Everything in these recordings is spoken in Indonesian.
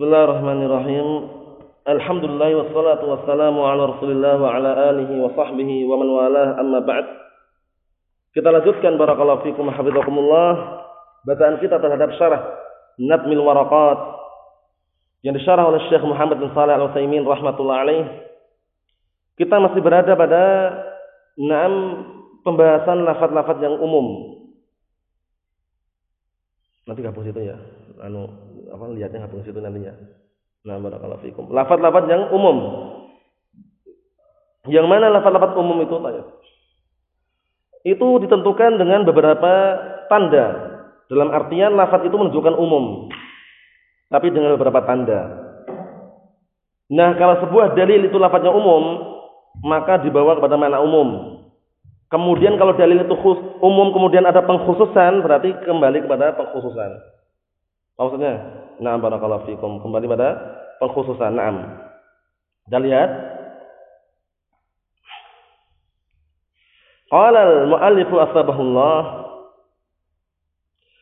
Bismillahirrahmanirrahim. Alhamdulillah wassalatu wassalamu ala Rasulillah wa ala alihi wa sahbihi wa man walah amma ba'd. Kita lanjutkan barakallahu fikum hafizakumullah bacaan kita terhadap syarah Nadmil Waraqat yang disyarah oleh Syekh Muhammad bin Shalih Al-Utsaimin rahimatullah alaih. Kita masih berada pada enam pembahasan lafaz-lafaz yang umum. Nanti hapus itu ya. Anu apa lihatnya hapus itu nantinya. Nah, barakallahu fikum. Lafaz-lafaz yang umum. Yang mana lafaz-lafaz umum itu tanya? Itu ditentukan dengan beberapa tanda. Dalam artian lafaz itu menunjukkan umum. Tapi dengan beberapa tanda. Nah, kalau sebuah dalil itu lafaznya umum, maka dibawa kepada mana umum. Kemudian kalau dalil itu khus, umum kemudian ada pengkhususan, berarti kembali kepada pengkhususan. Maksudnya, nah barakallahu fikum, kembali pada pengkhususan. Naam. Kita lihat. Qala al-mu'allifu asbahullah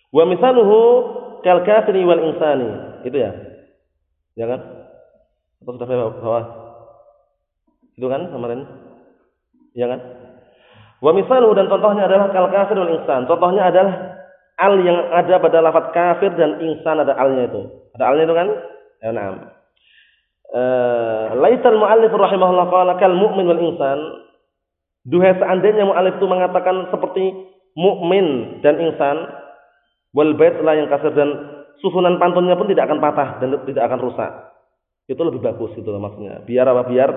wa misaluhu kal kafiri wal insani. Itu ya. Ya kan? Atau sudah bawah? Itu kan kemarin? Ya kan? Wa misaluhu dan contohnya adalah kal kafir wal insan. Contohnya adalah al yang ada pada lafaz kafir dan insan ada alnya itu. Ada alnya itu kan? Ya na'am. Eh, laisal muallif rahimahullah qala kal mu'min wal insan. Duhai seandainya muallif itu mengatakan seperti mukmin dan insan wal bait la yang kasir dan susunan pantunnya pun tidak akan patah dan tidak akan rusak. Itu lebih bagus gitu loh maksudnya. Biar apa? Biar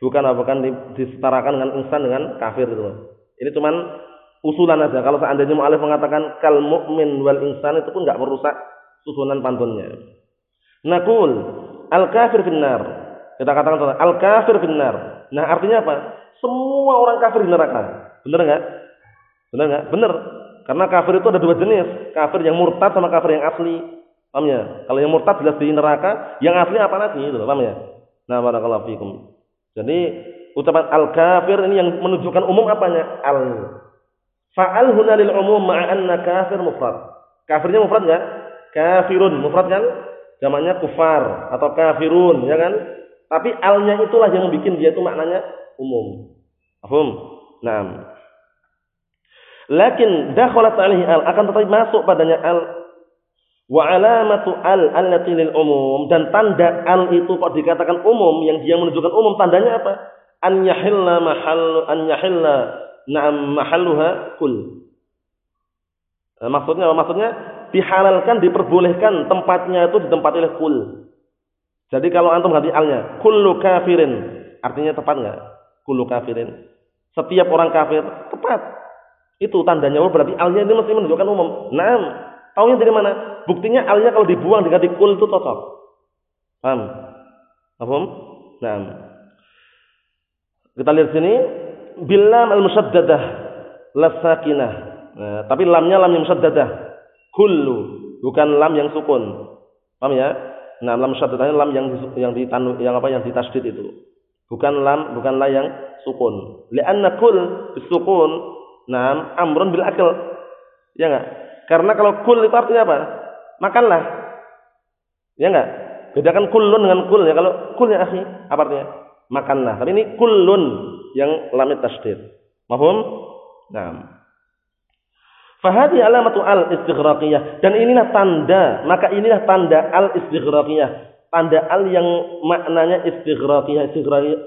Bukan bukan disetarakan dengan insan dengan kafir itu. Ini cuman usulan aja. Kalau seandainya mu'alif mengatakan kal mu'min wal insan itu pun nggak merusak susunan pantunnya. Nakul al kafir finnar. Kita katakan al kafir finnar. Nah artinya apa? Semua orang kafir di neraka. Bener nggak? Bener nggak? Bener. Karena kafir itu ada dua jenis. Kafir yang murtad sama kafir yang asli. Paham ya? Kalau yang murtad jelas di neraka, yang asli apa lagi? Itu, paham ya? Nah, barakallahu fikum. Jadi ucapan al kafir ini yang menunjukkan umum apanya? Al. Fa'al huna lil umum ma'anna kafir mufrad. Kafirnya mufrad enggak? Kafirun mufrad kan? Jamaknya kufar atau kafirun, ya kan? Tapi alnya itulah yang bikin dia itu maknanya umum. Paham? Naam. Lakin dakhalat alaihi al akan tetapi masuk padanya al Wa alamatu al allati lil umum dan tanda al itu kok dikatakan umum yang dia menunjukkan umum tandanya apa? An yahilla mahal an yahilla na'am mahalluha kul. Nah, maksudnya apa? Maksudnya dihalalkan diperbolehkan tempatnya itu ditempati oleh kul. Jadi kalau antum ganti alnya kullu kafirin artinya tepat enggak? Kullu kafirin. Setiap orang kafir tepat. Itu tandanya berarti alnya ini mesti menunjukkan umum. Naam. Taunya dari mana? Buktinya alnya kalau dibuang diganti kul itu cocok. Paham? Paham? Nah. Kita lihat sini bilam al-musaddadah lasakinah. Nah, tapi lamnya lam yang musaddadah. Kullu, bukan lam yang sukun. Paham ya? Nah, lam musaddadahnya lam yang yang ditanu yang apa yang ditasdid itu. Bukan lam, bukan la yang sukun. Li'anna kul bisukun, nah amrun bil akal. Ya enggak? Karena kalau kul itu artinya apa? Makanlah. Ya enggak? Bedakan kulun dengan kul ya. Kalau kul ya akhi, apa artinya? Makanlah. Tapi ini kulun yang lamit tasdid. Mahum? Nah. Fahadi alamatu al istighraqiyah dan inilah tanda, maka inilah tanda al istighraqiyah. Tanda al yang maknanya istighraqiyah.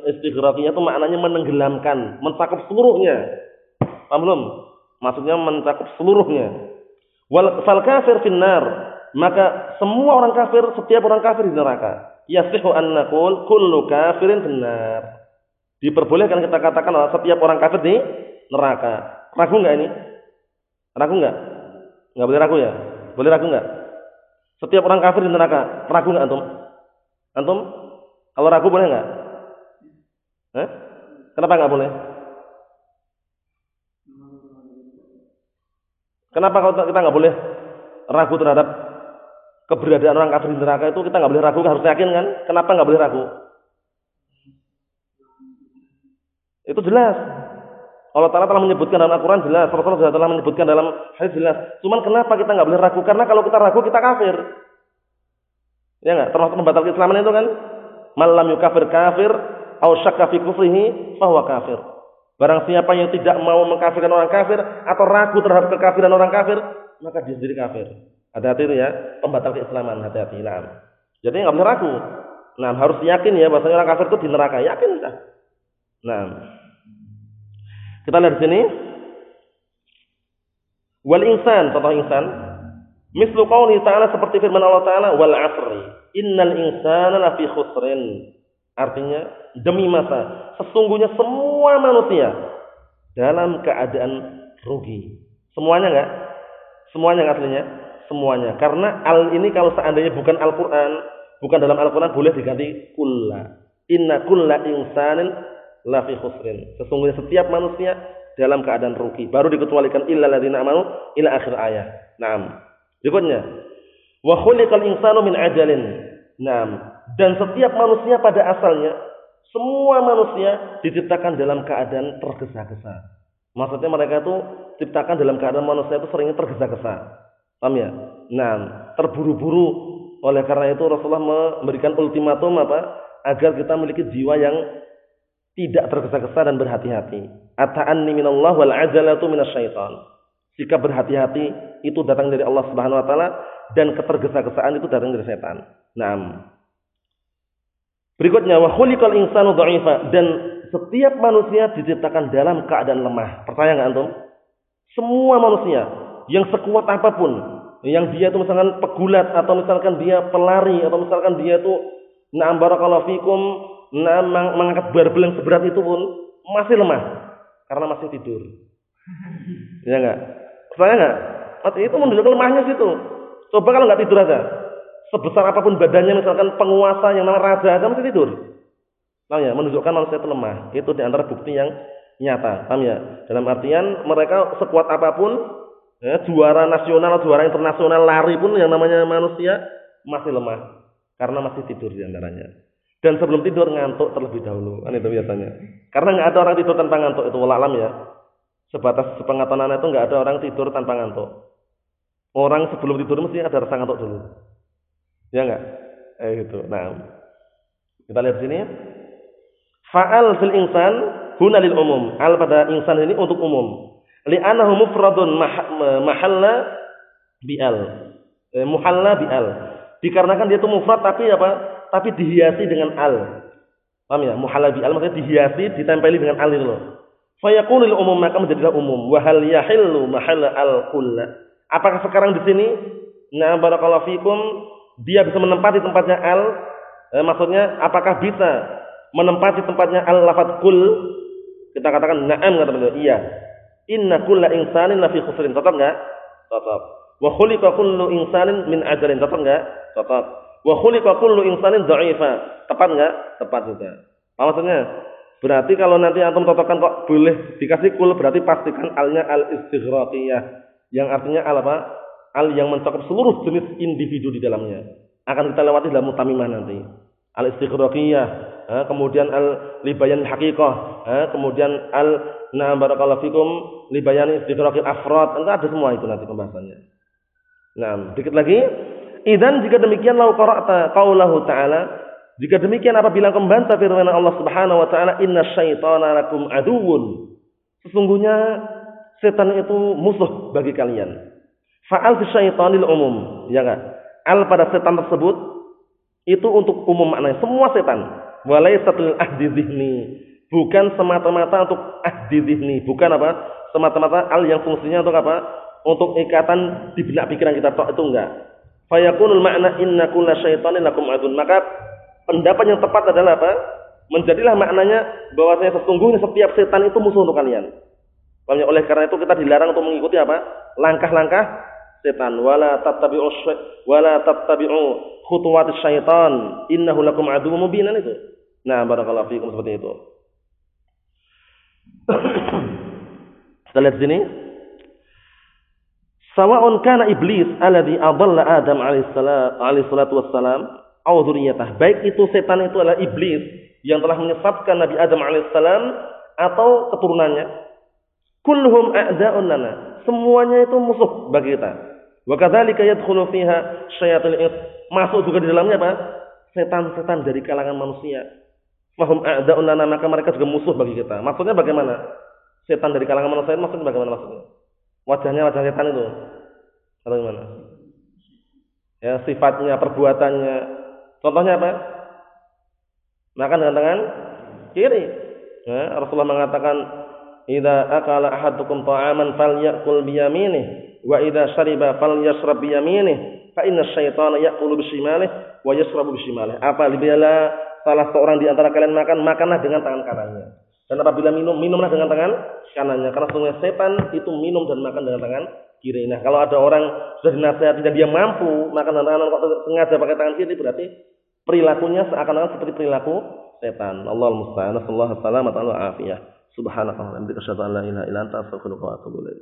Istighraqiyah, itu maknanya menenggelamkan, mencakup seluruhnya. Paham belum? Maksudnya mencakup seluruhnya. Wal fal kafir finnar, maka semua orang kafir, setiap orang kafir di neraka. Yasihu an naqul kullu kafirin finnar. Diperbolehkan kita katakan setiap orang kafir di neraka. Ragu enggak ini? Ragu enggak? Enggak boleh ragu ya? Boleh ragu enggak? Setiap orang kafir di neraka, ragu enggak antum? Antum? Kalau ragu boleh enggak? Eh? Kenapa enggak boleh? Kenapa kalau kita nggak boleh ragu terhadap keberadaan orang kafir di neraka itu kita nggak boleh ragu, harus yakin kan? Kenapa nggak boleh ragu? Itu jelas. Allah Taala telah menyebutkan dalam Al-Quran jelas, Rasulullah telah menyebutkan dalam hadis jelas. Cuman kenapa kita nggak boleh ragu? Karena kalau kita ragu kita kafir. Ya enggak? Termasuk pembatal keislaman itu kan? Malam yukafir kafir au syakka fi kufrihi fahuwa kafir. Barang siapa yang tidak mau mengkafirkan orang kafir atau ragu terhadap kekafiran orang kafir, maka dia sendiri kafir. Hati-hati itu ya, pembatal keislaman, hati-hati. Nah. Jadi nggak boleh ragu. Nah, harus yakin ya bahwasanya orang kafir itu di neraka. Yakin kita. Nah. Kita lihat sini. Wal insan, contoh insan. Mislu qauli ta'ala seperti firman Allah Ta'ala wal asri. Innal insana lafi khusrin. Artinya demi masa sesungguhnya semua manusia dalam keadaan rugi. Semuanya enggak? Semuanya enggak aslinya? Semuanya. Karena al ini kalau seandainya bukan Al-Qur'an, bukan dalam Al-Qur'an boleh diganti kulla. Inna kulla insanin lafi khusrin. Sesungguhnya setiap manusia dalam keadaan rugi. Baru dikecualikan illa ladzina amanu ila akhir ayat. Naam. Berikutnya, wa khuliqal insanu min ajalin. Naam. Dan setiap manusia pada asalnya, semua manusia diciptakan dalam keadaan tergesa-gesa. Maksudnya mereka itu diciptakan dalam keadaan manusia itu seringnya tergesa-gesa. Paham ya? Nah, terburu-buru. Oleh karena itu Rasulullah memberikan ultimatum apa? Agar kita memiliki jiwa yang tidak tergesa-gesa dan berhati-hati. Ata'anni minallah wal ajalatu minasyaitan. Jika berhati-hati itu datang dari Allah Subhanahu wa taala dan ketergesa-gesaan itu datang dari setan. Naam. Berikutnya wa khuliqal insanu dha'ifa dan setiap manusia diciptakan dalam keadaan lemah. Percaya enggak antum? Semua manusia yang sekuat apa pun, yang dia itu misalkan pegulat atau misalkan dia pelari atau misalkan dia itu na'am barakallahu fikum, na'am mengangkat barbel yang seberat itu pun masih lemah karena masih tidur. Ya enggak? Percaya enggak? Itu menunjukkan lemahnya situ. Coba kalau enggak tidur aja sebesar apa pun badannya misalkan penguasa yang namanya raja aja mesti tidur. Paham ya? Menunjukkan manusia itu lemah. Itu di antara bukti yang nyata. Paham ya? Dalam artian mereka sekuat apa pun ya, juara nasional, juara internasional lari pun yang namanya manusia masih lemah karena masih tidur di antaranya. Dan sebelum tidur ngantuk terlebih dahulu. Kan itu biasanya. Karena nggak ada orang tidur tanpa ngantuk itu alam ya. Sebatas sepengetahuan itu nggak ada orang tidur tanpa ngantuk. Orang sebelum tidur mesti ada rasa ngantuk dulu. Ya enggak? Eh gitu. Nah. Kita lihat sini. Fa'al fil insan huna lil umum. Al pada insan ini untuk umum. Li'annahu mufradun mahalla bi'al. Eh, muhalla bi'al. Dikarenakan dia itu mufrad tapi apa? Tapi dihiasi dengan al. Paham ya? Muhalla bi'al maksudnya dihiasi, ditempeli dengan al itu loh. Fayakunu lil umum maka menjadilah umum. Wa hal yahillu mahalla al kulla. Apakah sekarang di sini? Nah, barakallahu fikum dia bisa menempati tempatnya al eh, maksudnya apakah bisa menempati tempatnya al lafat kul kita katakan na'am kata beliau iya inna kulla insanin lafi khusrin tetap enggak tetap wa khuliqa kullu insanin min ajalin tetap enggak tetap wa khuliqa kullu insanin dha'ifa tepat enggak tepat juga apa maksudnya berarti kalau nanti antum cocokkan kok boleh dikasih kul berarti pastikan alnya al istighraqiyah yang artinya al apa al yang mencakup seluruh jenis individu di dalamnya. Akan kita lewati dalam mutamimah nanti. Al istighraqiyah, eh, kemudian al libayan haqiqah, eh, kemudian al na'am barakallahu fikum libayan istighraqil afrad. Enggak ada semua itu nanti pembahasannya. Nah, dikit lagi. Idan jika demikian lau qara'ta qaulahu ta'ala jika demikian apabila membantah firman Allah Subhanahu wa taala inna syaitana lakum aduwwun sesungguhnya setan itu musuh bagi kalian Fa'al fi syaitanil umum, ya enggak? Al pada setan tersebut itu untuk umum maknanya semua setan. Walaisatul ahdi dzihni. Bukan semata-mata untuk ahdi dzihni, bukan apa? Semata-mata al yang fungsinya untuk apa? Untuk ikatan di benak pikiran kita tok itu enggak. Fayakunul makna inna kulla syaitanin lakum adun. Maka pendapat yang tepat adalah apa? Menjadilah maknanya bahwasanya sesungguhnya setiap setan itu musuh untuk kalian. Oleh karena itu kita dilarang untuk mengikuti apa? Langkah-langkah setan wala tattabi'u wala tattabi'u khutuwat syaitan innahu lakum aduwwun mubinan itu. Nah, barakallahu fikum seperti itu. Kita lihat sini. Sawa'un kana iblis alladhi adalla Adam alaihi salatu wassalam aw dzurriyyatah. Baik itu setan itu adalah iblis yang telah menyesatkan Nabi Adam alaihissalam atau keturunannya. Kulluhum a'da'un lana. Semuanya itu musuh bagi kita. Wa kadzalika yadkhulu fiha syayatul ins. Masuk juga di dalamnya apa? Setan-setan dari kalangan manusia. Fahum a'da'un lana maka mereka juga musuh bagi kita. Maksudnya bagaimana? Setan dari kalangan manusia maksudnya bagaimana maksudnya? Wajahnya wajah setan itu. Atau gimana? Ya, sifatnya, perbuatannya. Contohnya apa? Makan dengan tangan kiri. Ya, Rasulullah mengatakan, "Idza akala ahadukum ta'aman falyakul biyaminih, wa idza syariba falyashrab biyaminih, fa inna syaitana ya'kulu bishimalihi wa yashrabu bishimalihi." Apabila salah seorang di antara kalian makan, makanlah dengan tangan kanannya. Dan apabila minum, minumlah dengan tangan kanannya. Karena sesungguhnya setan itu minum dan makan dengan tangan kiri. Nah, kalau ada orang sudah dinasihati dan dia mampu makan dengan tangan kok sengaja pakai tangan kiri, berarti perilakunya seakan-akan seperti perilaku setan. Allah. Sallallahu alaihi wasallam wa afiyah. Subhanallah. Astaghfiruka wa atubu ilaik.